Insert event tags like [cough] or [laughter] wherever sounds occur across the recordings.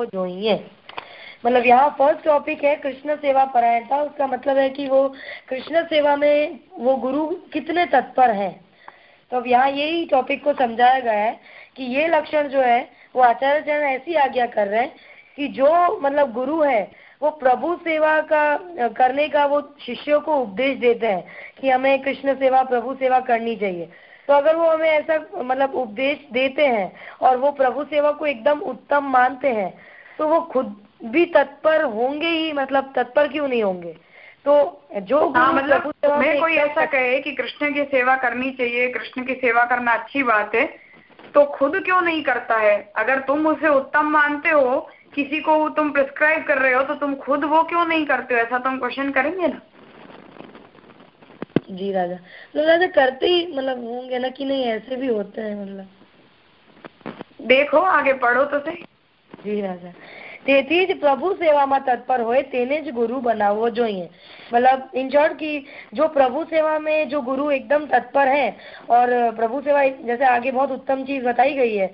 બનાવવો જોઈએ मतलब यहाँ फर्स्ट टॉपिक है कृष्ण सेवा परायणता उसका मतलब है कि वो कृष्ण सेवा में वो गुरु कितने तत्पर है तो अब यहाँ यही टॉपिक को समझाया गया है कि ये लक्षण जो है वो आचार्य चरण ऐसी आज्ञा कर रहे हैं कि जो मतलब गुरु है वो प्रभु सेवा का करने का वो शिष्यों को उपदेश देते हैं कि हमें कृष्ण सेवा प्रभु सेवा करनी चाहिए तो अगर वो हमें ऐसा मतलब उपदेश देते हैं और वो प्रभु सेवा को एकदम उत्तम मानते हैं तो वो खुद भी तत्पर होंगे ही मतलब तत्पर क्यों नहीं होंगे? तो जो हाँ, मतलब मैं कोई ऐसा कहे कि कृष्ण की सेवा करनी चाहिए कृष्ण की सेवा करना अच्छी बात है तो खुद क्यों नहीं करता है? अगर तुम उसे उत्तम मानते हो किसी को तुम प्रिस्क्राइब कर रहे हो तो तुम खुद वो क्यों नहीं करते हो? ऐसा तुम क्वेश्चन करेंगे ना। जी राजा। मतलब राजा करते ही मतलब होंगे ना कि नहीं ऐसे भी होते हैं मतलब। देखो आगे पढ़ो तो सही। जी राजा। તેથી જ પ્રભુ સેવામાં તત્પર હોય गुरु જ जो બનાવવો જોઈએ मतलब इन शॉर्ट की जो प्रभु सेवा में जो गुरु एकदम तत्पर है और प्रभु सेवा जैसे आगे बहुत उत्तम चीज़ बताई गई है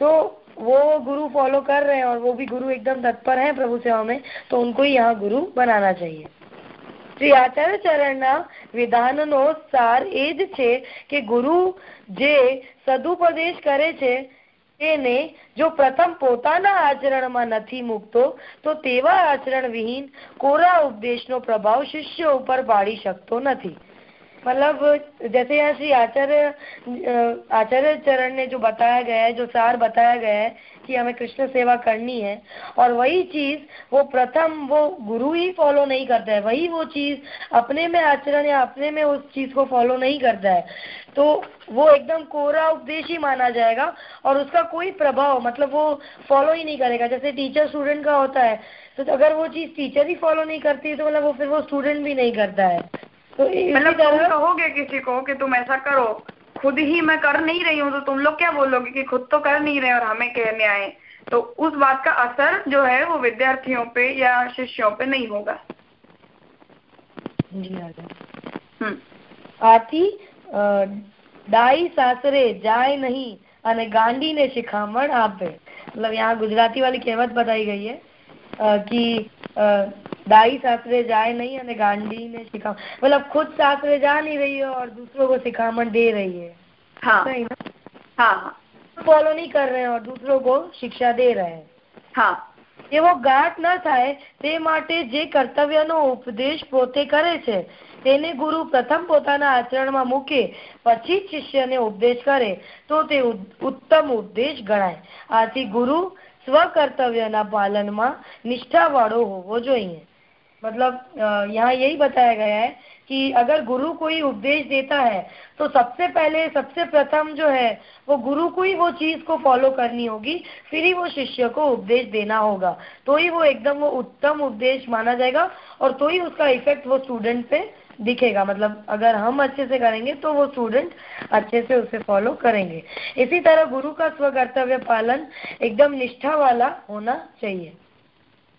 तो वो गुरु फॉलो कर रहे हैं और वो भी गुरु एकदम तत्पर है प्रभु सेवा में तो उनको ही यहाँ गुरु बनाना चाहिए। શ્રી આચાર્ય ચરણના વિધાનનો સાર એ જ છે કે ગુરુ જે સદુપદેશ કરે છે, તેને જો પ્રથમ પોતાના આચરણમાં નથી મૂકતો, તો તેવા આચરણ વિહીન કોરા ઉપદેશનો પ્રભાવ શિષ્ય ઉપર પાડી શકતો નથી. मतलब जैसे यहाँ श्री आचार्य आचार्य चरण ने जो बताया गया है, जो सार बताया गया है कि हमें कृष्ण सेवा करनी है, और वही चीज़ वो प्रथम वो गुरु ही फॉलो नहीं करता है। वही वो चीज़ अपने में आचरण या अपने में उस चीज़ को फॉलो नहीं करता है। तो वो एकदम कोरा उपदेश ही माना जाएगा, और उसका कोई प्रभाव मतलब वो फॉलो ही नहीं करेगा। जैसे टीचर स्टूडेंट का होता है तो अगर वो चीज़ टीचर ही फॉलो नहीं करती है तो मतलब वो फिर वो स्टूडेंट भी नहीं करता है। तो मतलब तुम कहोगे किसी को कि तुम ऐसा करो खुद ही मैं कर नहीं रही हूँ तो तुम लोग क्या बोलोगे कि खुद तो कर नहीं रहे और हमें कहने आए तो उस बात का असर जो है वो विद्यार्थियों पे या शिष्यों पे नहीं होगा આથી દાઈ સાસરે જાય नहीं અને ગાંડી ने शिखामण आपे मतलब यहाँ गुजराती वाली कहेवत बताई गई है कि दाई सासरे जाए नहीं અને गांडी ने सिखा मतलब खुद सासरे जा नहीं रही है और दूसरों को सिखामण दे रही है हाँ सही ना हाँ ફોલો નહીં કર રહે और दूसरों को शिक्षा दे रहे હા એવો ગાંઠ ન થાય તે માટે જે કર્તવ્યનો ઉપદેશ પોતે કરે છે તેને ગુરુ પ્રથમ પોતાના આચરણમાં મૂકે પછી જ શિષ્યને ઉપદેશ કરે તો તે ઉત્તમ ઉપદેશ ગણાય આથી ગુરુ સ્વકર્તવ્યના પાલનમાં નિષ્ઠાવાળો હોવો જોઈએ मतलब यहाँ यही बताया गया है कि अगर गुरु कोई उपदेश देता है तो सबसे पहले, सबसे प्रथम जो है, वो गुरु को ही वो चीज़ को फॉलो करनी होगी, फिर ही वो शिष्य को उपदेश देना होगा। तो ही वो एकदम वो उत्तम उपदेश माना जाएगा और तो ही उसका इफ़ेक्ट वो स्टूडेंट पे दिखेगा। मतलब अगर हम अच्छे से करेंगे तो वो स्टूडेंट अच्छे से उसे फॉलो करेंगे। इसी तरह गुरु का स्वकर्तव्य पालन एकदम निष्ठा वाला होना चाहिए।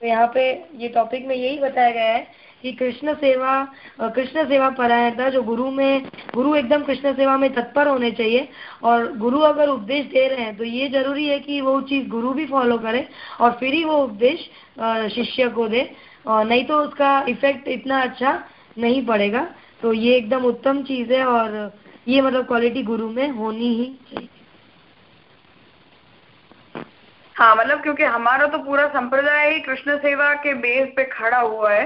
तो यहाँ पे ये टॉपिक में यही बताया गया है कि कृष्ण सेवा कृष्ण सेवा परायणता जो गुरु में, गुरु एकदम कृष्ण सेवा में तत्पर होने चाहिए और गुरु अगर उपदेश दे रहे हैं तो ये ज़रूरी है कि वो चीज़ गुरु भी फॉलो करे और फिर ही वो उपदेश शिष्य को दे नहीं तो उसका इफ़ेक्ट इतना अच्छा नहीं पड़ेगा। तो ये एकदम उत्तम चीज़ है और ये मतलब क्वालिटी गुरु में होनी ही चाहिए। हाँ मतलब क्योंकि हमारा तो पूरा संप्रदाय ही कृष्ण सेवा के बेस पे खड़ा हुआ है।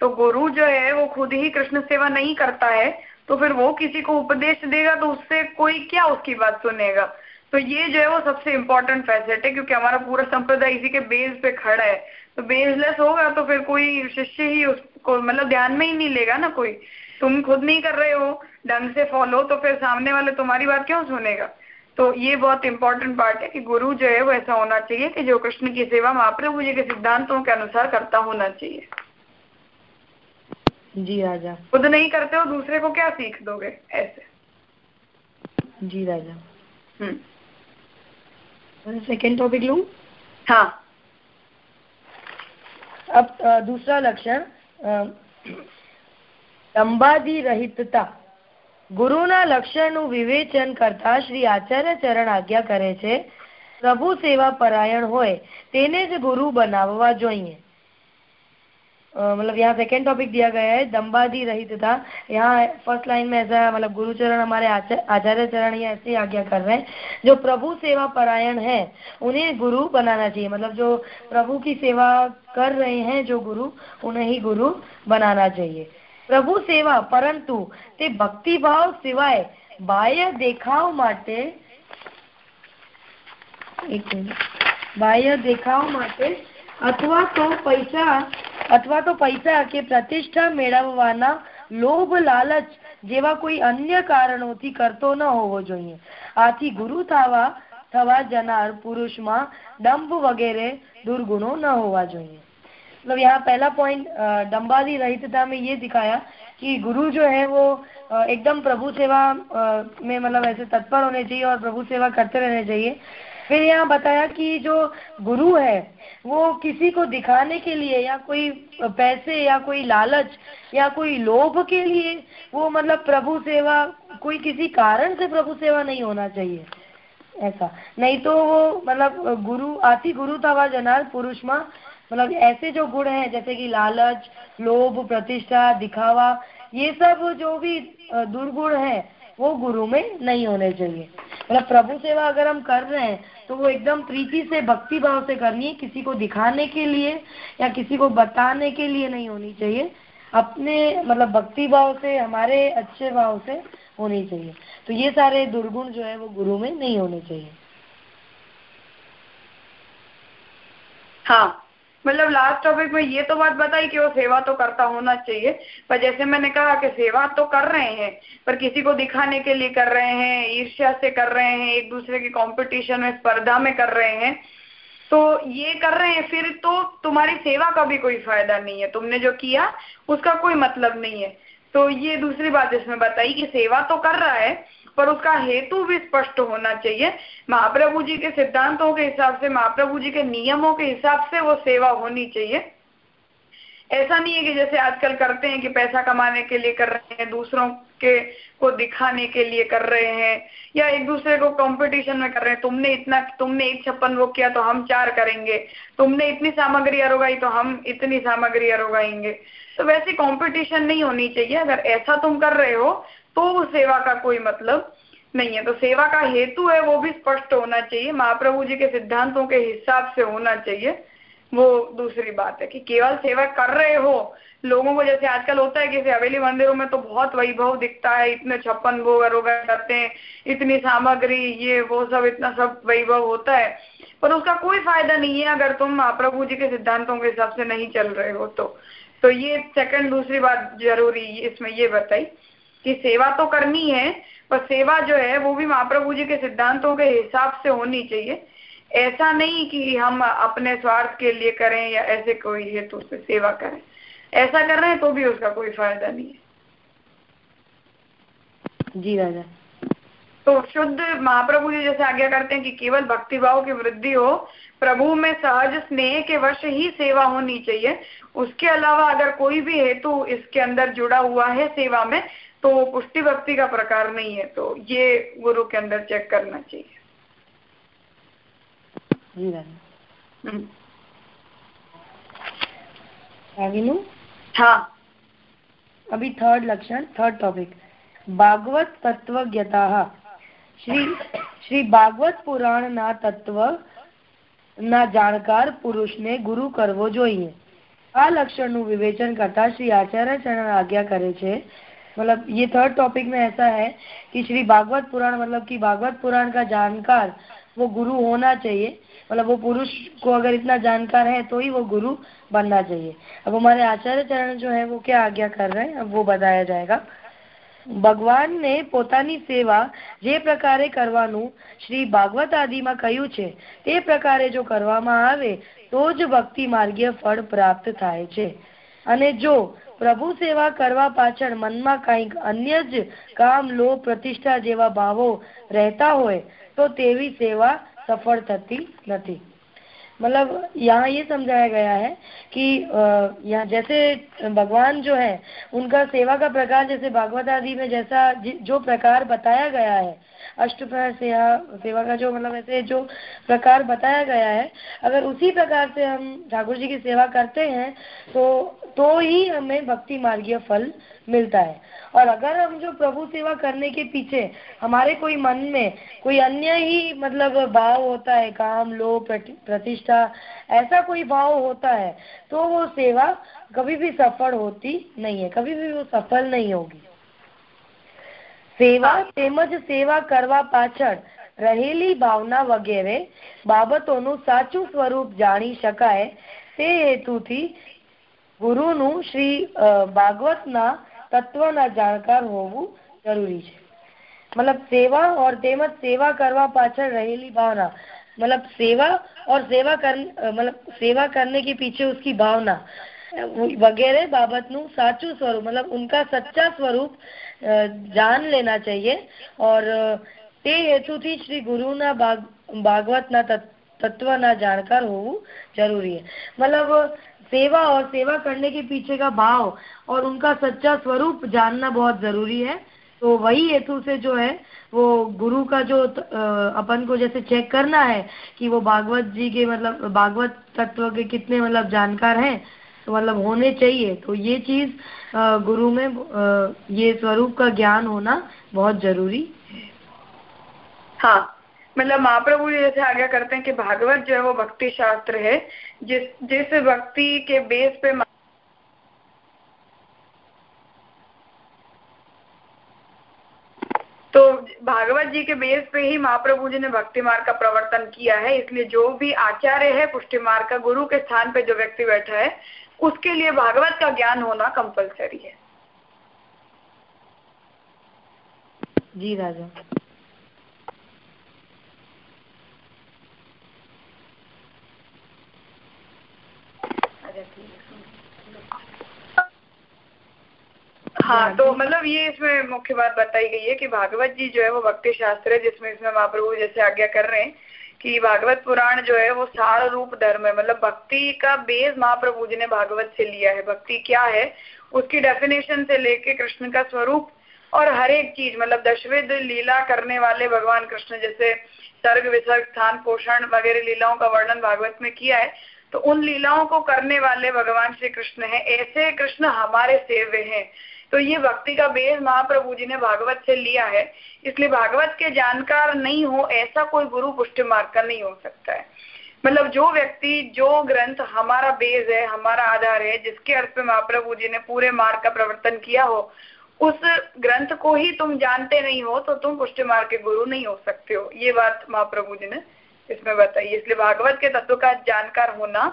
तो गुरु जो है, वो खुद ही कृष्ण सेवा नहीं करता है तो फिर वो किसी को उपदेश देगा तो उससे कोई क्या उसकी बात सुनेगा? तो ये जो है वो सबसे इम्पोर्टेंट फैसेट है, क्योंकि हमारा पूरा संप्रदाय इसी के बेस पे खड़ा है। तो बेसलेस होगा तो फिर कोई शिष्य ही उसको मतलब ध्यान में ही नहीं लेगा ना कोई। तुम खुद नहीं कर रहे हो, ढंग से फॉलो तो फिर सामने वाले तुम्हारी बात क्यों सुनेगा? तो ये बहुत इंपॉर्टेंट पार्ट है कि गुरु जो है वो ऐसा होना चाहिए कि जो कृष्ण की सेवा महाप्रभु जी के सिद्धांतों के अनुसार करता होना चाहिए। जी राजा। खुद नहीं करते हो दूसरे को क्या सीख दोगे ऐसे? जी राजा। हम्म। सेकेंड टॉपिक लू? हाँ। अब दूसरा लक्षण [clears throat] लंबादी रहितता ગુરુના લક્ષણનું વિવેચન કરતા શ્રી આચાર્ય ચરણ આજ્ઞા કરે છે પ્રભુ સેવા પરાયણ હોય તેને જ ગુરુ બનાવવા જોઈએ मतलब यहाँ सेकेंड टॉपिक दिया गया है दम्बादी रहित था यहाँ फर्स्ट लाइन में ऐसा मतलब गुरुचरण हमारे आचार्य चरण ये ऐसे आज्ञा कर रहे हैं जो प्रभु सेवा परायण है उन्हें गुरु बनाना चाहिए मतलब जो प्रभु की सेवा कर रहे हैं जो गुरु उन्हें ही गुरु बनाना चाहिए પ્રભુ સેવા, પરંતુ તે ભક્તિભાવ સિવાય બાહ્ય દેખાવ માટે બાહ્ય દેખાવ માટે અથવા તો પૈસા, અથવા તો પૈસા કે પ્રતિષ્ઠા મેળવવાના લોભ, લાલચ જેવા કોઈ અન્ય કારણોથી કરતો ન હોવો જોઈએ. આથી ગુરુ થવા થવા જનાર પુરુષમાં દંભ વગેરે દુર્ગુણો ન હોવા જોઈએ. मतलब यहाँ पहला पॉइंट डम्बादी रहितता में ये दिखाया कि गुरु जो है वो एकदम प्रभु सेवा में मतलब ऐसे तत्पर होने चाहिए और प्रभु सेवा करते रहने चाहिए। फिर यहाँ बताया कि जो गुरु है, वो किसी को दिखाने के लिए या कोई पैसे या कोई लालच या कोई लोभ के लिए वो मतलब प्रभु सेवा, कोई किसी कारण से प्रभु सेवा नहीं होना चाहिए। ऐसा। नहीं तो वो मतलब गुरु आती गुरु तवा जनार पुरुष में मतलब ऐसे जो गुण हैं, जैसे कि लालच, लोभ, प्रतिष्ठा, दिखावा, ये सब जो भी दुर्गुण है, वो गुरु में नहीं होने चाहिए। मतलब प्रभु सेवा अगर हम कर रहे हैं तो वो एकदम प्रीति से, भक्ति भाव से करनी है, किसी को दिखाने के लिए या किसी को बताने के लिए नहीं होनी चाहिए। अपने मतलब भक्ति भाव से, हमारे अच्छे भाव से होनी चाहिए। तो ये सारे दुर्गुण जो है, वो गुरु में नहीं होने चाहिए। हाँ। मतलब लास्ट टॉपिक में ये तो बात बताई कि वो सेवा तो करता होना चाहिए, पर जैसे मैंने कहा कि सेवा तो कर रहे हैं, पर किसी को दिखाने के लिए कर रहे हैं, ईर्ष्या से कर रहे हैं, एक दूसरे के कंपटीशन में, स्पर्धा में कर रहे हैं तो ये कर रहे हैं, फिर तो तुम्हारी सेवा का भी कोई फ़ायदा नहीं है, तुमने जो किया उसका कोई मतलब नहीं है। तो ये दूसरी बात इसमें बताई कि सेवा तो कर रहा है पर उसका हेतु भी स्पष्ट होना चाहिए। महाप्रभु जी के सिद्धांतों के हिसाब से, महाप्रभु जी के नियमों के हिसाब से वो सेवा होनी चाहिए। ऐसा नहीं है कि जैसे आजकल करते हैं कि पैसा कमाने के लिए कर रहे हैं, दूसरों के को दिखाने के लिए कर रहे हैं, या एक दूसरे को कंपटीशन में कर रहे हैं, तुमने इतना, तुमने एक छप्पन वो किया तो हम चार करेंगे, तुमने इतनी सामग्री अरोगाई तो हम इतनी सामग्री अरोगाएँगे। तो वैसी कंपटीशन नहीं होनी चाहिए। अगर ऐसा तुम कर रहे हो तो सेवा का कोई मतलब नहीं है। तो सेवा का हेतु है, वो भी स्पष्ट होना चाहिए। महाप्रभु जी के सिद्धांतों के हिसाब से होना चाहिए। वो दूसरी बात है कि केवल सेवा कर रहे हो, लोगों को जैसे आजकल होता है कि हवेली मंदिरों में तो बहुत वैभव दिखता है, इतने छप्पन भोग अरोगा करते हैं, इतनी सामग्री, ये, वो सब, इतना सब वैभव होता है। पर उसका कोई फ़ायदा नहीं है अगर तुम महाप्रभु जी के सिद्धांतों के हिसाब से नहीं चल रहे हो तो। तो ये सेकंड दूसरी बात ज़रूरी इसमें ये बताई कि सेवा तो करनी है पर सेवा जो है वो भी महाप्रभु जी के सिद्धांतों के हिसाब से होनी चाहिए। ऐसा नहीं कि हम अपने स्वार्थ के लिए करें या ऐसे कोई हेतु से सेवा करें। ऐसा कर रहे हैं तो भी उसका कोई फ़ायदा नहीं है। जी राजा। तो शुद्ध महाप्रभु जी जैसे आज्ञा करते हैं कि केवल भक्ति भाव की वृद्धि हो प्रभु में सहज स्नेह के वर्ष ही सेवा होनी चाहिए। उसके अलावा अगर कोई भी हेतु इसके अंदर जुड़ा हुआ है सेवा में तो पुष्टि भक्ति का प्रकार नहीं है तो ये गुरु के अंदर चेक करना चाहिए हम्म। हाँ अभी थर्ड लक्षण थर्ड टॉपिक भागवत तत्वज्ञता श्री श्री भागवत पुराण ना तत्व ના જાણકાર પુરુષને ગુરુ કરવો જોઈએ આ લક્ષણનું વિવેચન કરતા શ્રી આચાર્ય ચરણ આજ્ઞા કરે છે मतलब ये थर्ड टॉपिक में ऐसा है कि श्री भागवत पुराण मतलब कि भागवत पुराण का जानकार वो गुरु होना चाहिए मतलब वो पुरुष को अगर इतना जानकार है तो ही वो गुरु बनना चाहिए अब हमारे आचार्य चरण जो है वो क्या आज्ञा कर रहे हैं अब वो बताया जाएगा ભગવાનને પોતાની સેવા જે પ્રકારે કરવાનું શ્રી ભાગવત આદિમાં કહ્યું છે તે પ્રકારે જો કરવામાં આવે તો જ ભક્તિ માર્ગીય ફળ પ્રાપ્ત થાય છે અને જો પ્રભુ સેવા કરવા પાછળ મનમાં કંઈક અન્ય જ કામ લો પ્રતિષ્ઠા જેવા ભાવો રહેતા હોય, તો તેવી સેવા સફળ થતી નથી. मतलब यहाँ ये समझाया गया है कि यहाँ जैसे भगवान जो है, उनका सेवा का प्रकार जैसे भागवत आदि में जैसा जो प्रकार बताया गया है, अष्टप्रहर सेवा सेवा का जो मतलब ऐसे जो प्रकार बताया गया है, अगर उसी प्रकार से हम ठाकुर जी की सेवा करते हैं तो तो ही हमें भक्ति मार्गीय फल मिलता है। और अगर हम जो प्रभु सेवा करने के पीछे हमारे कोई मन में कोई अन्य ही मतलब भाव होता है, काम लो प्रतिष्ठा ऐसा कोई भाव होता है तो वो सेवा कभी भी सफल होती नहीं है कभी भी वो सफल नहीं होगी સેવા તેમજ સેવા કરવા પાછળ રહેલી ભાવના વગેરે બાબતોનું સાચું સ્વરૂપ જાણી શકાય તે હેતુથી ગુરુનું શ્રી ભાગવતના તત્વના જાણકાર હોવું જરૂરી છે मतलब सेवा और तेमज सेवा करवा पाचड़ रहेली भावना मतलब सेवा और सेवा कर मतलब सेवा करने के पीछे उसकी भावना વગેરે બાબતનું સાચું स्वरूप मतलब जान लेना चाहिए। और हेतु थी श्री गुरु ना भाग, भागवत ना तत्व ना જાણકાર हो ज़रूरी है। मतलब सेवा और सेवा करने के पीछे का भाव और उनका सच्चा स्वरूप जानना बहुत ज़रूरी है। तो वही हेतु से जो है, वो गुरु का जो अपन को जैसे चेक करना है कि वो भागवत जी के मतलब भागवत तत्व के कितने मतलब जानकार हैं तो मतलब होने चाहिए। तो ये चीज़ गुरु में ये स्वरूप का ज्ञान होना बहुत ज़रूरी है। हाँ मतलब महाप्रभु जैसे आज्ञा करते हैं कि भागवत जो है वो भक्ति शास्त्र है। जिस जिस भक्ति के बेस पे तो भागवत जी के बेस पे ही महाप्रभु जी ने भक्ति मार्ग का प्रवर्तन किया है। इसलिए जो भी आचार्य है पुष्टि मार्ग का गुरु के स्थान पे जो व्यक्ति बैठा है उसके लिए भागवत का ज्ञान होना कंपलसरी है। जी राजा। हाँ तो मतलब ये इसमें मुख्य बात बताई गई है कि भागवत जी जो है वो भक्ति शास्त्र है जिसमें इसमें महाप्रभु जैसे आज्ञा कर रहे हैं कि भागवत पुराण जो है वो सार रूप धर्म है। मतलब भक्ति का बेस महाप्रभु जी ने भागवत से लिया है। भक्ति क्या है? उसकी डेफिनेशन से लेके कृष्ण का स्वरूप और हर एक चीज़ मतलब दशविध लीला करने वाले भगवान कृष्ण जैसे सर्ग विसर्ग स्थान पोषण वगैरह लीलाओं का वर्णन भागवत में किया है। तो उन लीलाओं को करने वाले भगवान श्री कृष्ण है। ऐसे कृष्ण हमारे सेव्य हैं। तो ये भक्ति का बेस महाप्रभु जी ने भागवत से लिया है। इसलिए भागवत के जानकार नहीं हो, ऐसा कोई गुरु पुष्टि मार्ग का नहीं हो सकता है। मतलब जो व्यक्ति, जो ग्रंथ हमारा बेस है, हमारा आधार है, जिसके अर्थ पे महाप्रभु जी ने पूरे मार्ग का प्रवर्तन किया हो, उस ग्रंथ को ही तुम जानते नहीं हो तो तुम पुष्टि मार्ग के गुरु नहीं हो सकते हो। ये बात महाप्रभु जी ने इसमें बताई। इसलिए भागवत के तत्व का जानकार होना,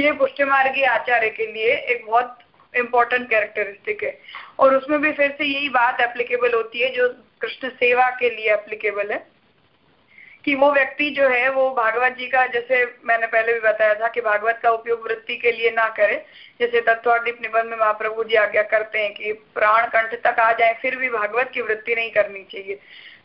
ये पुष्टि मार्गी आचार्य के लिए एक बहुत इंपॉर्टेंट कैरेक्टरिस्टिक है। और उसमें भी फिर से यही बात एप्लीकेबल होती है, जो कृष्ण सेवा के लिए एप्लीकेबल है। कि वो व्यक्ति जो है, वो भागवत जी का, जैसे मैंने पहले भी बताया था कि भागवत का उपयोग वृत्ति के लिए ना करे, जैसे तत्वादीप निबंध में महाप्रभु जी आज्ञा करते हैं कि प्राण कंठ तक आ जाए, फिर भी भागवत की वृत्ति नहीं करनी चाहिए।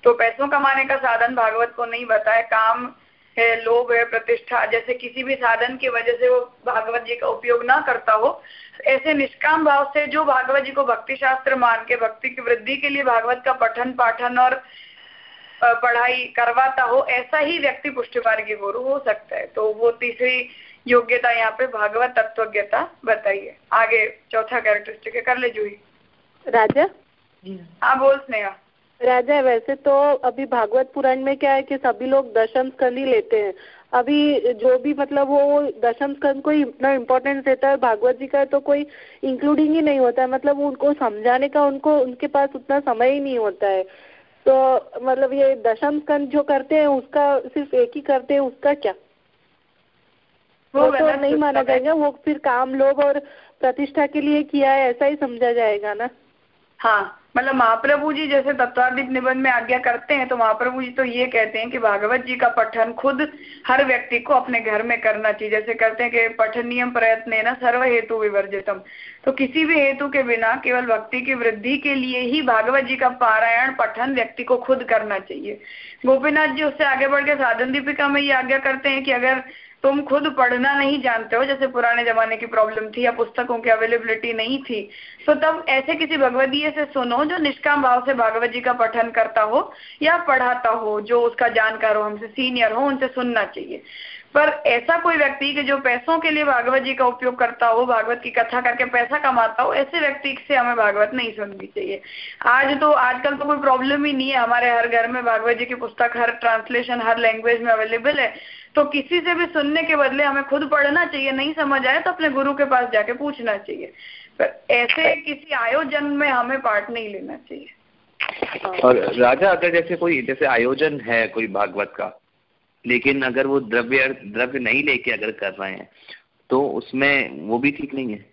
तो पैसों कमाने का साधन भागवत को नहीं बताए, काम है लोभ है प्रतिष्ठा जैसे किसी भी साधन की वजह से वो भागवत जी का उपयोग ना करता हो ऐसे निष्काम भाव से जो भागवत जी को भक्ति शास्त्र मान के भक्ति की वृद्धि के लिए भागवत का पठन पाठन और पढ़ाई करवाता हो ऐसा ही व्यक्ति पुष्टि मार्गी गुरु हो सकता है। तो वो तीसरी योग्यता यहाँ पे भागवत तत्वज्ञता बताइए आगे चौथा कैरेक्टरिस्टिक है कर ले जूही। राजा? हाँ बोल स्नेहा। राजा वैसे तो अभी भागवत पुराण में क्या है कि सभी लोग दशम स्कंद ही लेते हैं। अभी जो भी मतलब वो दशम स्कंद को इतना इम्पोर्टेंस देता है भागवत जी का तो कोई इंक्लूडिंग ही नहीं होता है। मतलब उनको समझाने का उनको उनके पास उतना समय ही नहीं होता है। तो मतलब ये दशम स्कंद जो करते हैं उसका सिर्फ़ एक ही करते हैं उसका क्या? वो, तो नहीं माना जाएगा वो फिर काम लोग और प्रतिष्ठा के लिए किया है ऐसा ही समझा जाएगा ना? हाँ मतलब महाप्रभु जी जैसे तत्वादीप निबंध में आज्ञा करते हैं तो महाप्रभु जी तो ये कहते हैं कि भागवत जी का पठन खुद हर व्यक्ति को अपने घर में करना चाहिए। जैसे कहते हैं कि पठन नियम प्रयत्न न, सर्व हेतु विवर्जितम। तो किसी भी हेतु के बिना केवल भक्ति की वृद्धि के लिए ही भागवत जी का पारायण पठन व्यक्ति को खुद करना चाहिए। गोपीनाथ जी उससे आगे बढ़ के साधन दीपिका में ये आज्ञा करते हैं कि अगर तुम खुद पढ़ना नहीं जानते हो, जैसे पुराने जमाने की प्रॉब्लम थी या पुस्तकों की अवेलेबिलिटी नहीं थी। तो तब ऐसे किसी भगवदीय से सुनो जो निष्काम भाव से भागवत जी का पठन करता हो या पढ़ाता हो, जो उसका जानकार हो, हमसे सीनियर हो, उनसे सुनना चाहिए। पर ऐसा कोई व्यक्ति कि जो पैसों के लिए भागवत जी का उपयोग करता हो, भागवत की कथा करके पैसा कमाता हो, ऐसे व्यक्ति से हमें भागवत नहीं सुननी चाहिए। आज तो आजकल तो कोई प्रॉब्लम ही नहीं है। हमारे हर घर में भागवत जी की पुस्तक, हर ट्रांसलेशन हर लैंग्वेज में अवेलेबल है। तो किसी से भी सुनने के बदले हमें खुद पढ़ना चाहिए। नहीं समझ आए तो अपने गुरु के पास जाके पूछना चाहिए। पर ऐसे किसी आयोजन में हमें पार्ट नहीं लेना चाहिए। और राजा अगर जैसे कोई, जैसे आयोजन है कोई भागवत का लेकिन अगर वो द्रव्य द्रव्य नहीं लेके अगर कर रहे हैं तो उसमें वो भी ठीक नहीं है।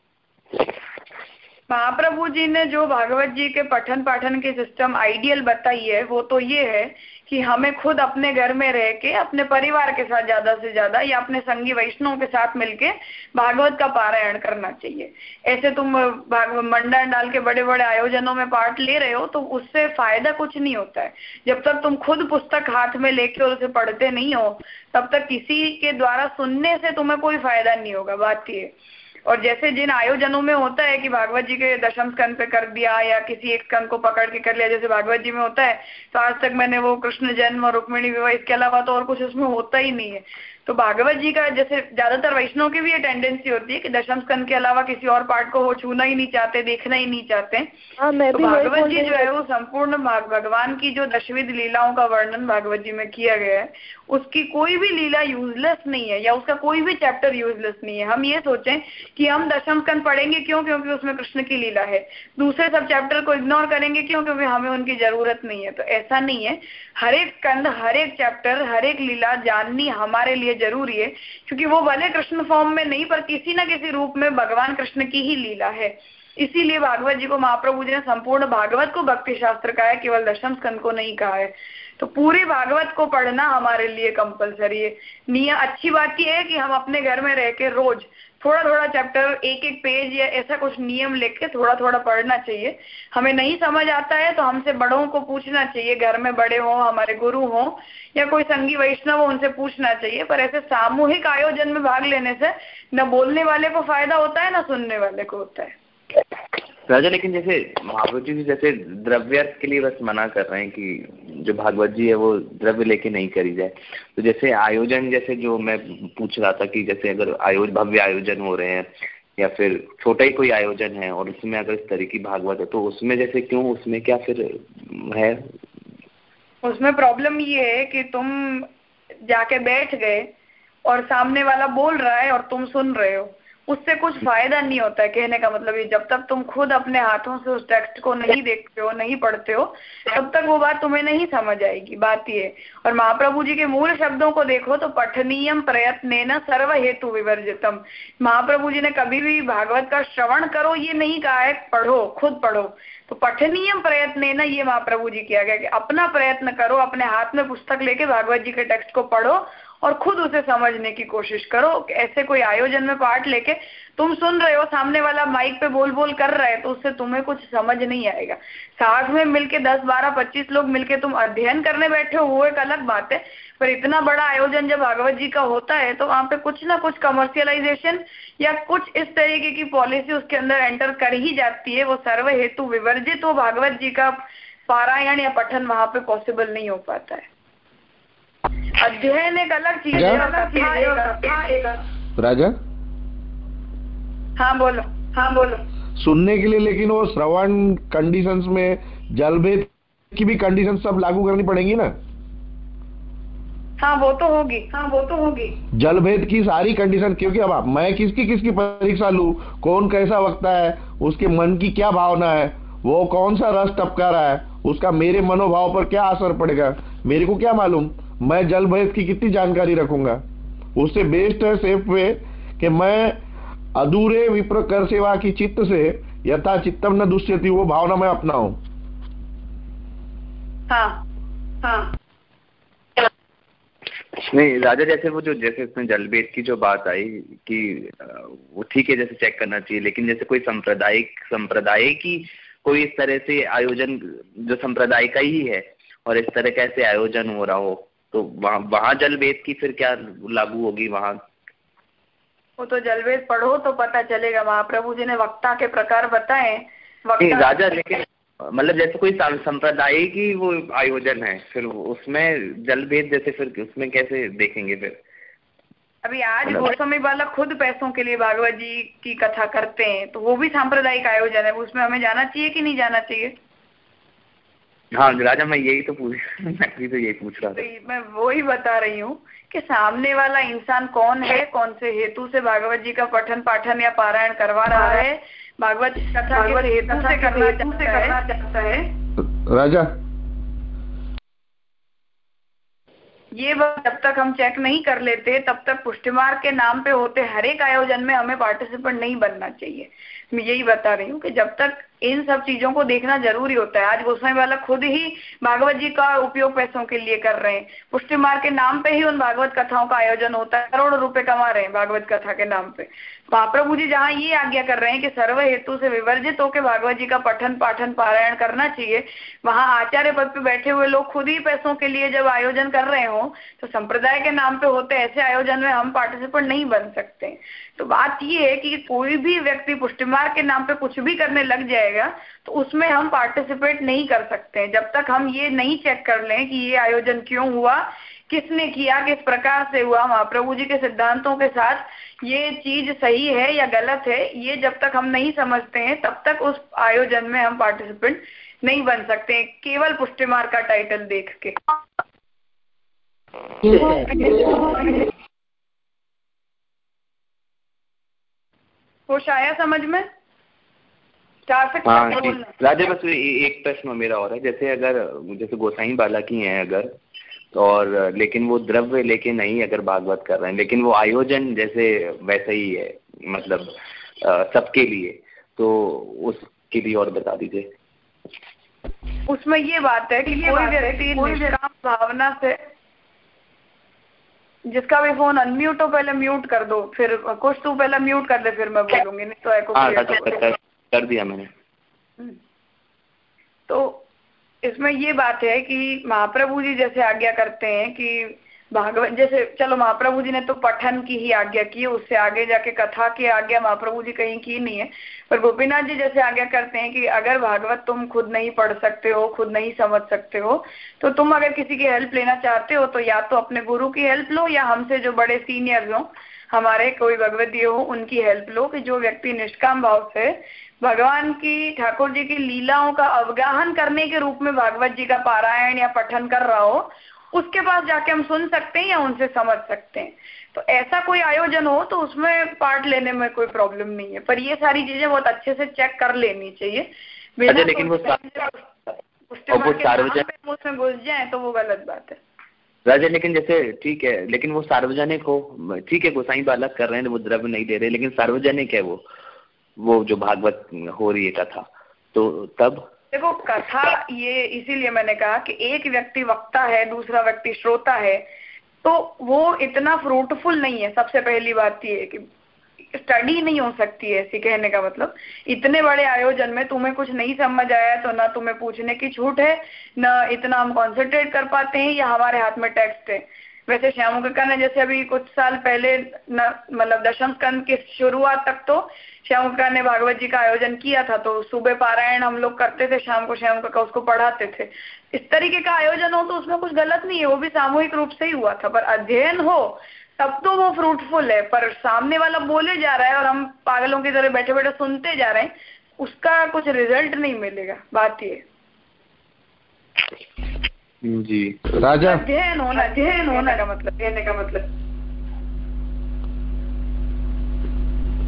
महाप्रभु जी ने जो भागवत जी के पठन पाठन के सिस्टम आइडियल बताई है, वो तो ये है कि हमें खुद अपने घर में रह के, अपने परिवार के साथ ज़्यादा से ज़्यादा या अपने संगी वैष्णव के साथ मिलके भागवत का पारायण करना चाहिए। ऐसे तुम मंडन डाल के बड़े बड़े आयोजनों में पार्ट ले रहे हो तो उससे फ़ायदा कुछ नहीं होता है। जब तक तुम खुद पुस्तक हाथ में लेके और उसे पढ़ते नहीं हो, तब तक किसी के द्वारा सुनने से तुम्हें कोई फ़ायदा नहीं होगा। बात ये और जैसे जिन आयोजनों में होता है कि भागवत जी के दशम स्कंद पे कर दिया या किसी एक स्कंद को पकड़ के कर लिया, जैसे भागवत जी में होता है तो आज तक मैंने वो कृष्ण जन्म और रुक्मिणी विवाह, इसके अलावा तो और कुछ उसमें होता ही नहीं है। तो भागवत जी का जैसे ज़्यादातर वैष्णव की भी ये टेंडेंसी होती है कि दशम स्कंद के अलावा किसी और पार्ट को वो छूना ही नहीं चाहते देखना ही नहीं चाहते। हाँ, मैं तो भागवत जी जो है। वो संपूर्ण भगवान की जो दशविध लीलाओं का वर्णन भागवत जी में किया गया है उसकी कोई भी लीला यूजलेस नहीं है या उसका कोई भी चैप्टर यूजलेस नहीं है। हम ये सोचें कि हम दशम स्कंद पढ़ेंगे क्यों? क्योंकि उसमें कृष्ण की लीला है। दूसरे सब चैप्टर को इग्नोर करेंगे क्यों? क्योंकि हमें उनकी ज़रूरत नहीं है। तो ऐसा नहीं है। हर एक स्कंद हर एक चैप्टर हर एक लीला जाननी हमारे लिए ज़रूरी है, क्योंकि वो भले कृष्ण फॉर्म में नहीं, पर किसी ना किसी रूप में भगवान कृष्ण की ही लीला है। इसीलिए भागवत जी को महाप्रभु जी ने संपूर्ण भागवत को भक्ति शास्त्र कहा है, केवल दशम स्कंद को नहीं कहा है। तो पूरे भागवत को पढ़ना हमारे लिए कंपलसरी है। नियम अच्छी बात यह है कि हम अपने घर में रह के रोज थोड़ा थोड़ा चैप्टर एक एक पेज या ऐसा कुछ नियम लिख लेके थोड़ा थोड़ा पढ़ना चाहिए। हमें नहीं समझ आता है तो हमसे बड़ों को पूछना चाहिए, घर में बड़े हों, हमारे गुरु हों, या कोई संगी वैष्णव हो, उनसे पूछना चाहिए। पर ऐसे सामूहिक आयोजन में भाग लेने से न बोलने वाले को फ़ायदा होता है, ना सुनने वाले को होता है। राजा, लेकिन जैसे महाप्रभु जी जैसे द्रव्य के लिए बस मना कर रहे हैं कि जो भागवत जी है, वो द्रव्य लेके नहीं करी जाए। तो जैसे आयोजन, जैसे जो मैं पूछ रहा था कि जैसे अगर आयोजन भव्य आयोजन हो रहे हैं, या फिर छोटा ही कोई आयोजन है, और उसमें अगर इस तरह की भागवत है तो उसमें जैसे क्यों, उसमें क्या फिर है? उसमें प्रॉब्लम ये है कि तुम जाके बैठ गए, और सामने वाला बोल रहा है, और तुम सुन रहे हो। उससे कुछ फ़ायदा नहीं होता है कहने का मतलब ये, जब तक तुम खुद अपने हाथों से उस टेक्स्ट को नहीं देखते हो, नहीं पढ़ते हो, तब तक वो बात तुम्हें नहीं समझ आएगी। बात ये और महाप्रभु जी के मूल शब्दों को देखो तो पठनीयम प्रयत्न न सर्व हेतु विवर्जितम। महाप्रभु जी ने कभी भी भागवत का श्रवण करो, ये नहीं कहा है, पढ़ो, खुद पढ़ो। तो पठनीयम प्रयत्न न ये महाप्रभु जी किया गया कि अपना प्रयत्न करो, अपने हाथ में पुस्तक लेके भागवत जी के टेक्स्ट को पढ़ो और खुद उसे समझने की कोशिश करो ऐसे कोई आयोजन में पार्ट लेके तुम सुन रहे हो, सामने वाला माइक पे बोल बोल कर रहे तो उससे तुम्हें कुछ समझ नहीं आएगा। साथ में मिलके दस, बारह, पच्चीस लोग मिलके तुम अध्ययन करने बैठे हो, वो एक अलग बात है। पर इतना बड़ा आयोजन जब भागवत जी का होता है तो वहाँ पे कुछ ना कुछ कमर्शियलाइजेशन या कुछ इस तरीके की पॉलिसी उसके अंदर एंटर कर ही जाती है। वो सर्व हेतु विवर्जित हो, भागवत जी का पारायण या पठन वहाँ पे पॉसिबल नहीं हो पाता है। अध्ययन एक अलग चीज़ है राजा? हाँ बोलो। हाँ बोलो। सुनने के लिए लेकिन वो श्रवण कंडीशंस में जलभेद की भी कंडीशन सब लागू करनी पड़ेगी ना? हाँ वो तो होगी। हाँ वो तो होगी। जलभेद की सारी कंडीशन क्योंकि अब आप मैं किसकी किसकी परीक्षा लू? कौन कैसा वक्ता है? उसके मन की क्या भावना है? वो कौन सा रस टपका रहा है? उसका मेरे मनोभाव पर क्या असर पड़ेगा? मेरे को क्या मालूम? मैं जल भैंस की कितनी जानकारी रखूँगा? उससे बेस्ट है सेफ़ वे कि मैं अधूरे विप्र कर सेवा की चित्त से यथा चित्तम न दुष्यति वो भावना मैं अपनाऊं। हाँ हाँ। नहीं राजा जैसे वो जो जैसे इसमें जलभेद की जो बात आई कि वो ठीक है जैसे चेक करना चाहिए लेकिन जैसे कोई सांप्रदायिक संप्रदाय की कोई इस तरह से आयोजन जो संप्रदाय का ही है और इस तरह कैसे आयोजन हो रहा हो तो वहाँ वहाँ जल वेद की फिर क्या लागू होगी वहाँ? वो तो जलवेद पढ़ो तो पता चलेगा। महाप्रभु जी ने वक्ता के प्रकार बताए। राजा लेकिन मतलब जैसे कोई संप्रदाय की वो आयोजन है फिर उसमें जलभेद जैसे फिर उसमें कैसे देखेंगे फिर? अभी आज मतलब गोस्वामी बालक खुद पैसों के लिए भागवत जी की कथा करते हैं तो वो भी सांप्रदायिक आयोजन है। उसमें हमें जाना चाहिए कि नहीं जाना चाहिए? हाँ राजा मैं यही तो पूछ मैं भी तो यही पूछ रहा था। तो मैं वो ही बता रही हूँ कि सामने वाला इंसान कौन है कौन से हेतु से भागवत जी का पठन पाठन या पारायण करवा रहा है भागवत कथा के हेतु से करना चाहता है। राजा। ये बात जब तक हम चेक नहीं कर लेते तब तक पुष्टि मार्ग के नाम पे होते हरेक आयोजन में हमें पार्टिसिपेंट नहीं बनना चाहिए। मैं यही बता रही हूँ कि जब तक इन सब चीज़ों को देखना ज़रूरी होता है। आज गोस्वामी वाला खुद ही भागवत जी का उपयोग पैसों के लिए कर रहे हैं। पुष्टि मार्ग के नाम पे ही उन भागवत कथाओं का आयोजन होता है। करोड़ों रुपए कमा रहे हैं भागवत कथा के नाम पे। महाप्रभु जी जहाँ ये आज्ञा कर रहे हैं कि सर्व हेतु से विवर्जित होकर भागवत जी का पठन पाठन पारायण करना चाहिए, वहाँ आचार्य पद पे बैठे हुए लोग खुद ही पैसों के लिए जब आयोजन कर रहे हो तो संप्रदाय के नाम पे होते ऐसे आयोजन में हम पार्टिसिपेंट नहीं बन सकते। तो बात ये है कि कोई भी व्यक्ति पुष्टिमार के नाम पे कुछ भी करने लग जाएगा तो उसमें हम पार्टिसिपेट नहीं कर सकते। जब तक हम ये नहीं चेक कर लें कि ये आयोजन क्यों हुआ, किसने किया, किस प्रकार से हुआ, महाप्रभु जी के सिद्धांतों के साथ ये चीज़ सही है या गलत है, ये जब तक हम नहीं समझते हैं, तब तक उस आयोजन में हम पार्टिसिपेंट नहीं बन सकते केवल पुष्टिमार का टाइटल देख के। कुछ आया समझ में? हाँ राजा बस एक प्रश्न मेरा और है। जैसे अगर जैसे गोसाई बाला की है अगर और लेकिन वो द्रव्य लेके नहीं अगर भागवत कर रहे हैं लेकिन वो आयोजन जैसे वैसा ही है मतलब सबके लिए तो उसके लिए और बता दीजिए। उसमें ये बात है कि कोई व्यक्ति भावना से जिसका भी फ़ोन अनम्यूट हो पहले म्यूट कर दो फिर कुछ तू पहले म्यूट कर दे फिर मैं बोलूँगी नहीं तो एको हाँ, कर दिया मैंने। हम्म। तो इसमें ये बात है कि महाप्रभु जी जैसे आज्ञा करते हैं कि भागवत, जैसे, चलो महाप्रभु जी ने तो पठन की ही आज्ञा की, उससे आगे जाके कथा की आज्ञा महाप्रभु जी कहीं की नहीं है। पर गोपीनाथ जी जैसे आज्ञा करते हैं कि अगर भागवत तुम खुद नहीं पढ़ सकते हो, खुद नहीं समझ सकते हो तो तुम अगर किसी की हेल्प लेना चाहते हो तो या तो अपने गुरु की हेल्प लो, या हमसे जो बड़े सीनियर हो, हमारे कोई भगवती हो, उनकी हेल्प लो कि जो व्यक्ति निष्काम भाव से भगवान की, ठाकुर जी की लीलाओं का अवगाहन करने के रूप में भागवत जी का पारायण या पठन कर रहा हो उसके पास जाके हम सुन सकते हैं या उनसे समझ सकते हैं। तो ऐसा कोई आयोजन हो तो उसमें पार्ट लेने में कोई प्रॉब्लम नहीं है। पर ये सारी चीज़ें बहुत अच्छे से चेक कर लेनी चाहिए। अच्छा, लेकिन वो उसमें घुस जाए तो वो गलत बात है। राजा लेकिन जैसे ठीक है लेकिन वो सार्वजनिक हो। ठीक है गोसाई बालक कर रहे हैं वो द्रव्य नहीं दे रहे लेकिन सार्वजनिक है वो। वो जो भागवत हो रही है कथा। तो तब देखो, कथा ये इसीलिए मैंने कहा कि एक व्यक्ति वक्ता है, दूसरा व्यक्ति श्रोता है तो वो इतना फ्रूटफुल नहीं है। सबसे पहली बात ये है कि स्टडी नहीं हो सकती है, ऐसी कहने का मतलब। इतने बड़े आयोजन में तुम्हें कुछ नहीं समझ आया तो ना तुम्हें पूछने की छूट है, ना इतना हम कॉन्सेंट्रेट कर पाते हैं, या हमारे हाथ में टेक्स्ट है। वैसे श्याम कक्का ने जैसे अभी कुछ साल पहले मतलब दशम स्कंद की शुरुआत तक तो श्याम कक्का ने भागवत जी का आयोजन किया था तो सुबह पारायण हम लोग करते थे, शाम को श्याम कक्का उसको पढ़ाते थे। इस तरीके का आयोजन हो तो उसमें कुछ गलत नहीं है, वो भी सामूहिक रूप से ही हुआ था, पर अध्ययन हो, तब तो वो फ्रूटफुल है, पर सामने वाला बोले जा रहा है और हम पागलों की तरह बैठे बैठे सुनते जा रहे हैं, उसका कुछ रिज़ल्ट नहीं मिलेगा, बात ये जी। राजा? अध्ययन होना अध्ययन होना का मतलब कहने का मतलब।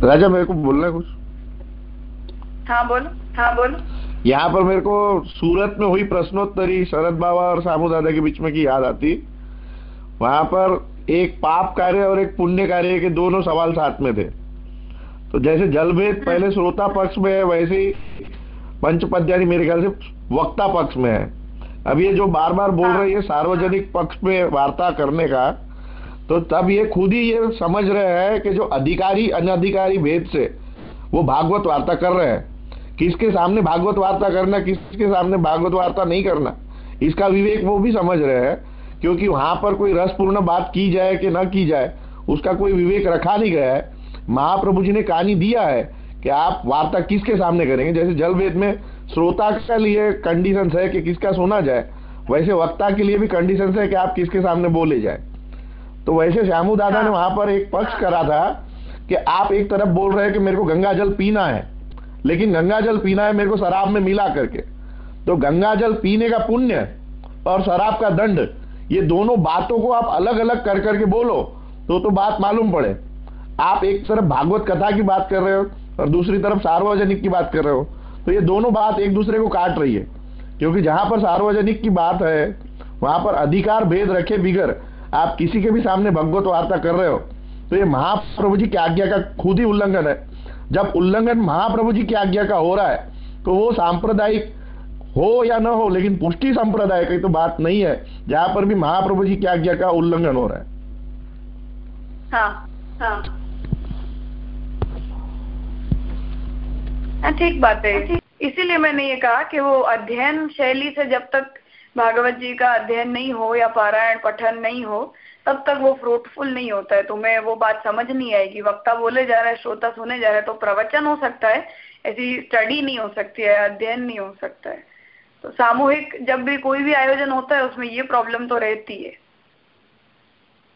राजा मेरे को बोलना है कुछ? हाँ बोलो। हाँ बोलो। यहाँ पर मेरे को सूरत में हुई प्रश्नोत्तरी शरद बाबा और सामू दादा के बीच में की याद आती। वहाँ पर एक पाप कार्य और एक पुण्य कार्य के दोनों सवाल साथ में थे। तो जैसे जलभेद पहले श्रोता पक्ष में है वैसे ही पंचपद्यानी मेरे ख्याल से वक्ता पक्ष में है। अब ये जो बार बार बोल रही है हाँ। सार्वजनिक पक्ष में वार्ता करने का तो तब ये खुद ही ये समझ रहे हैं कि जो अधिकारी अनधिकारी भेद से वो भागवत वार्ता कर रहे हैं। किसके सामने भागवत वार्ता करना किसके सामने भागवत वार्ता नहीं करना? इसका विवेक वो भी समझ रहे हैं क्योंकि वहाँ पर कोई रसपूर्ण बात की जाए कि ना की जाए उसका कोई विवेक रखा नहीं गया है। महाप्रभु जी ने कहानी दिया है कि आप वार्ता किसके सामने करेंगे? जैसे जल वेद में श्रोता के लिए कंडीशन है कि किसका सुना जाए। वैसे वक्ता के लिए भी कंडीशन है कि आप किसके सामने बोले जाए। तो वैसे श्यामू दादा ने हाँ। वहाँ पर एक पक्ष करा था कि आप एक तरफ़ बोल रहे हैं कि मेरे को गंगा जल पीना है लेकिन गंगा जल पीना है मेरे को शराब में मिला करके। तो गंगा जल पीने का पुण्य और शराब का दंड ये दोनों बातों को आप अलग अलग कर करके बोलो तो तो बात मालूम पड़े। आप एक तरफ़ भागवत कथा की बात कर रहे हो और दूसरी तरफ़ सार्वजनिक की बात कर रहे हो। तो ये दोनों बात एक दूसरे को काट रही है। क्योंकि जहाँ पर सार्वजनिक की बात है वहाँ पर अधिकार भेद रखे बिगर आप किसी के भी सामने भगवत वार्ता कर रहे हो तो ये महाप्रभु जी की आज्ञा का खुद ही उल्लंघन है। जब उल्लंघन महाप्रभु जी की आज्ञा का हो रहा है तो वो सांप्रदायिक हो या न हो लेकिन पुष्टि संप्रदाय की तो बात नहीं है। जहाँ पर भी महाप्रभु जी की आज्ञा का उल्लंघन हो रहा है। हाँ हाँ, हाँ ठीक बात है। इसीलिए मैंने ये कहा कि वो अध्ययन शैली से जब तक भागवत जी का अध्ययन नहीं हो या पारायण पठन नहीं हो तब तक वो फ्रूटफुल नहीं होता है। तुम्हें वो बात समझ नहीं आएगी। वक्ता बोले जा रहा है श्रोता सुने जा रहे हैं तो प्रवचन हो सकता है। ऐसी स्टडी नहीं हो सकती है अध्ययन नहीं हो सकता है। तो सामूहिक जब भी कोई भी आयोजन होता है उसमें ये प्रॉब्लम तो रहती है।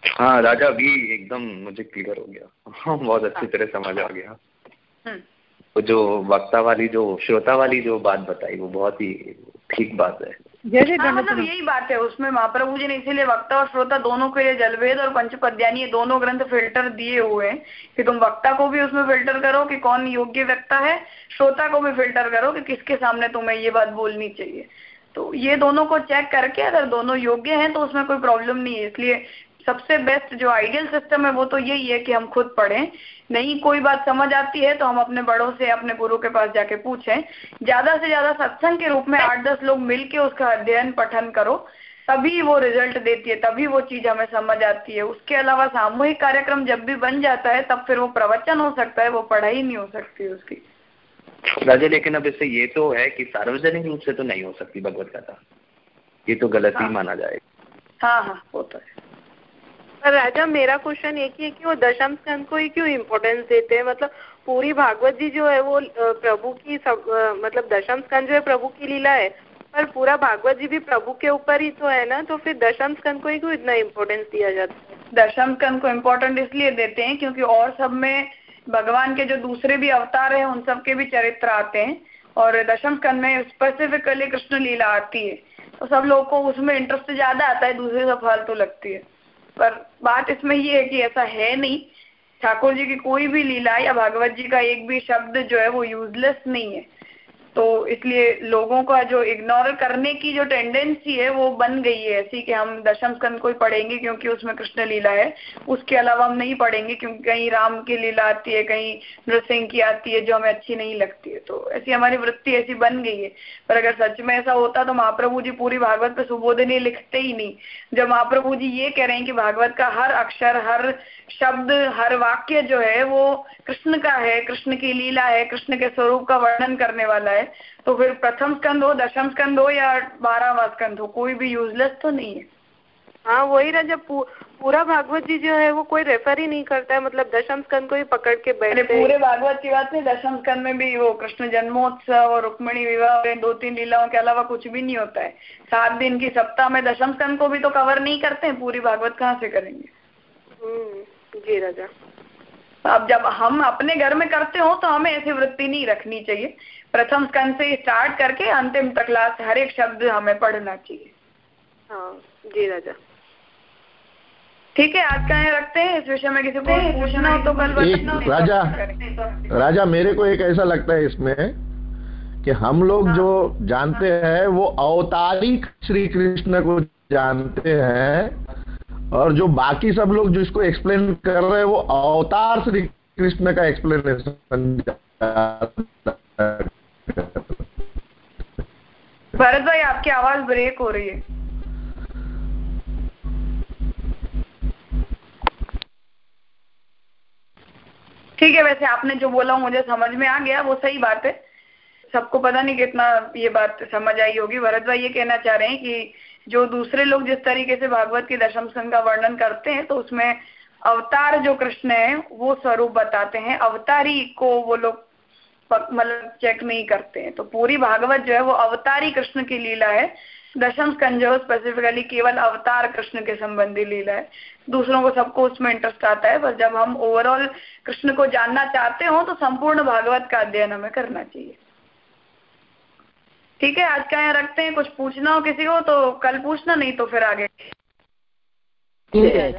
हाँ राजा अभी एकदम मुझे क्लियर हो गया। हाँ, [laughs] बहुत अच्छी हाँ। तरह समझ आ गया। हम्म। जो वक्ता वाली जो श्रोता वाली जो बात बताई वो बहुत ही ठीक बात है। जैसे हाँ, मतलब यही बात है उसमें महाप्रभु जी ने इसीलिए वक्ता और श्रोता दोनों के लिए जलवेद और पंचपद्यानी ये दोनों ग्रंथ फ़िल्टर दिए हुए हैं कि तुम वक्ता को भी उसमें फ़िल्टर करो कि कौन योग्य वक्ता है श्रोता को भी फ़िल्टर करो कि किसके सामने तुम्हें ये बात बोलनी चाहिए। तो ये दोनों को चेक करके अगर दोनों योग्य हैं तो उसमें कोई प्रॉब्लम नहीं है। इसलिए सबसे बेस्ट जो आइडियल सिस्टम है वो तो यही है कि हम खुद पढ़ें। नहीं कोई बात समझ आती है तो हम अपने बड़ों से अपने गुरु के पास जाके पूछें। ज़्यादा से ज़्यादा सत्संग के रूप में आठ दस लोग मिलके उसका अध्ययन पठन करो। तभी वो रिज़ल्ट देती है तभी वो चीज़ हमें समझ आती है। उसके अलावा सामूहिक कार्यक्रम जब भी बन जाता है तब फिर वो प्रवचन हो सकता है वो पढ़ाई नहीं हो सकती उसकी। राजा लेकिन अब इससे ये तो है कि सार्वजनिक रूप से तो नहीं हो सकती भगवत कथा। ये तो गलत हाँ। ही। माना जाएगा। हाँ हाँ वो तो है। राजा, मेरा क्वेश्चन एक ही है कि वो दशम स्कंद को ही क्यों इम्पोर्टेंस देते हैं? मतलब पूरी भागवत जी जो है वो प्रभु की सब मतलब दशम स्कंद जो है प्रभु की लीला है, पर पूरा भागवत जी भी प्रभु के ऊपर ही तो है ना? तो फिर दशम स्कंद को ही क्यों इतना इम्पोर्टेंस दिया जाता है? दशम स्कंद को इम्पोर्टेंट इसलिए देते हैं क्योंकि और सब में भगवान के जो दूसरे भी अवतार है, उन सब के भी चरित्र आते हैं, और दशम स्कंद में स्पेसिफिकली कृष्ण लीला आती है। तो सब लोगों को उसमें इंटरेस्ट ज़्यादा आता है, दूसरे सब फालतू लगती है। पर बात इसमें ये है कि ऐसा है नहीं। ठाकुर जी की कोई भी लीला या भागवत जी का एक भी शब्द जो है वो यूजलेस नहीं है। तो इसलिए लोगों का जो इग्नोर करने की जो टेंडेंसी है, वो बन गई है ऐसी कि हम दशम स्कंद को ही पढ़ेंगे क्योंकि उसमें कृष्ण लीला है। उसके अलावा हम नहीं पढ़ेंगे क्योंकि कहीं राम की लीला आती है, कहीं नृसिंह की आती है, जो हमें अच्छी नहीं लगती है। तो ऐसी हमारी वृत्ति ऐसी बन गई है। पर अगर सच में ऐसा होता तो महाप्रभु जी पूरी भागवत पे सुबोधनी लिखते ही नहीं। जब महाप्रभु जी ये कह रहे हैं कि भागवत का हर अक्षर, हर शब्द, हर वाक्य जो है, वो कृष्ण का है, कृष्ण की लीला है, कृष्ण के स्वरूप का वर्णन करने वाला है। तो फिर प्रथम स्कंद हो दशम स्कंद हो या बारहवा स्कंद हो कोई भी यूजलेस तो नहीं है। हाँ वही ना जब पूरा भागवत जी जो है वो कोई रेफर ही नहीं करता है मतलब दशम स्कंद को ही पकड़ के बैठे पूरे भागवत की बात नहीं दशम स्कंद में भी वो कृष्ण जन्मोत्सव और रुक्मणी विवाह दो तीन लीलाओं के अलावा कुछ भी नहीं होता है। सात दिन की सप्ताह में दशम स्कंद को भी तो कवर नहीं करते हैं पूरी भागवत कहाँ से करेंगे? हम्म, जी राजा। अब जब हम अपने घर में करते हो तो हमें ऐसी वृत्ति नहीं रखनी चाहिए। प्रथम स्कंद से स्टार्ट करके अंतिम तक क्लास हर एक शब्द हमें पढ़ना चाहिए। हाँ जी राजा। ठीक है आज का रखते हैं इस विषय में किसी को पूछना हो तो कल राजा राजा मेरे को एक ऐसा लगता है इसमें कि हम लोग जो जानते हैं। वो अवतारिक श्री कृष्ण को जानते हैं और जो बाकी सब लोग जो इसको एक्सप्लेन कर रहे हैं वो अवतार श्री कृष्ण का एक्सप्लेनेशन भरत भाई, आपकी आवाज़ ब्रेक हो रही है। ठीक है, वैसे आपने जो बोला मुझे समझ में आ गया, वो सही बात है। सबको पता नहीं कितना ये बात समझ आई होगी। भरत भाई ये कहना चाह रहे हैं कि जो दूसरे लोग जिस तरीके से भागवत के दशम संघ का वर्णन करते हैं तो उसमें अवतार जो कृष्ण है, वो स्वरूप बताते हैं। अवतारी को वो लोग मतलब चेक नहीं करते हैं। तो पूरी भागवत जो है वो अवतारी कृष्ण की लीला है। दशम स्कंज स्पेसिफिकली केवल अवतार कृष्ण के संबंधी लीला है। दूसरों को सबको उसमें इंटरेस्ट आता है बस जब हम ओवरऑल कृष्ण को जानना चाहते हो तो संपूर्ण भागवत का अध्ययन हमें करना चाहिए। ठीक है, आज का यहाँ रखते हैं। कुछ पूछना हो किसी को तो कल पूछना, नहीं तो फिर आगे। ठीक है।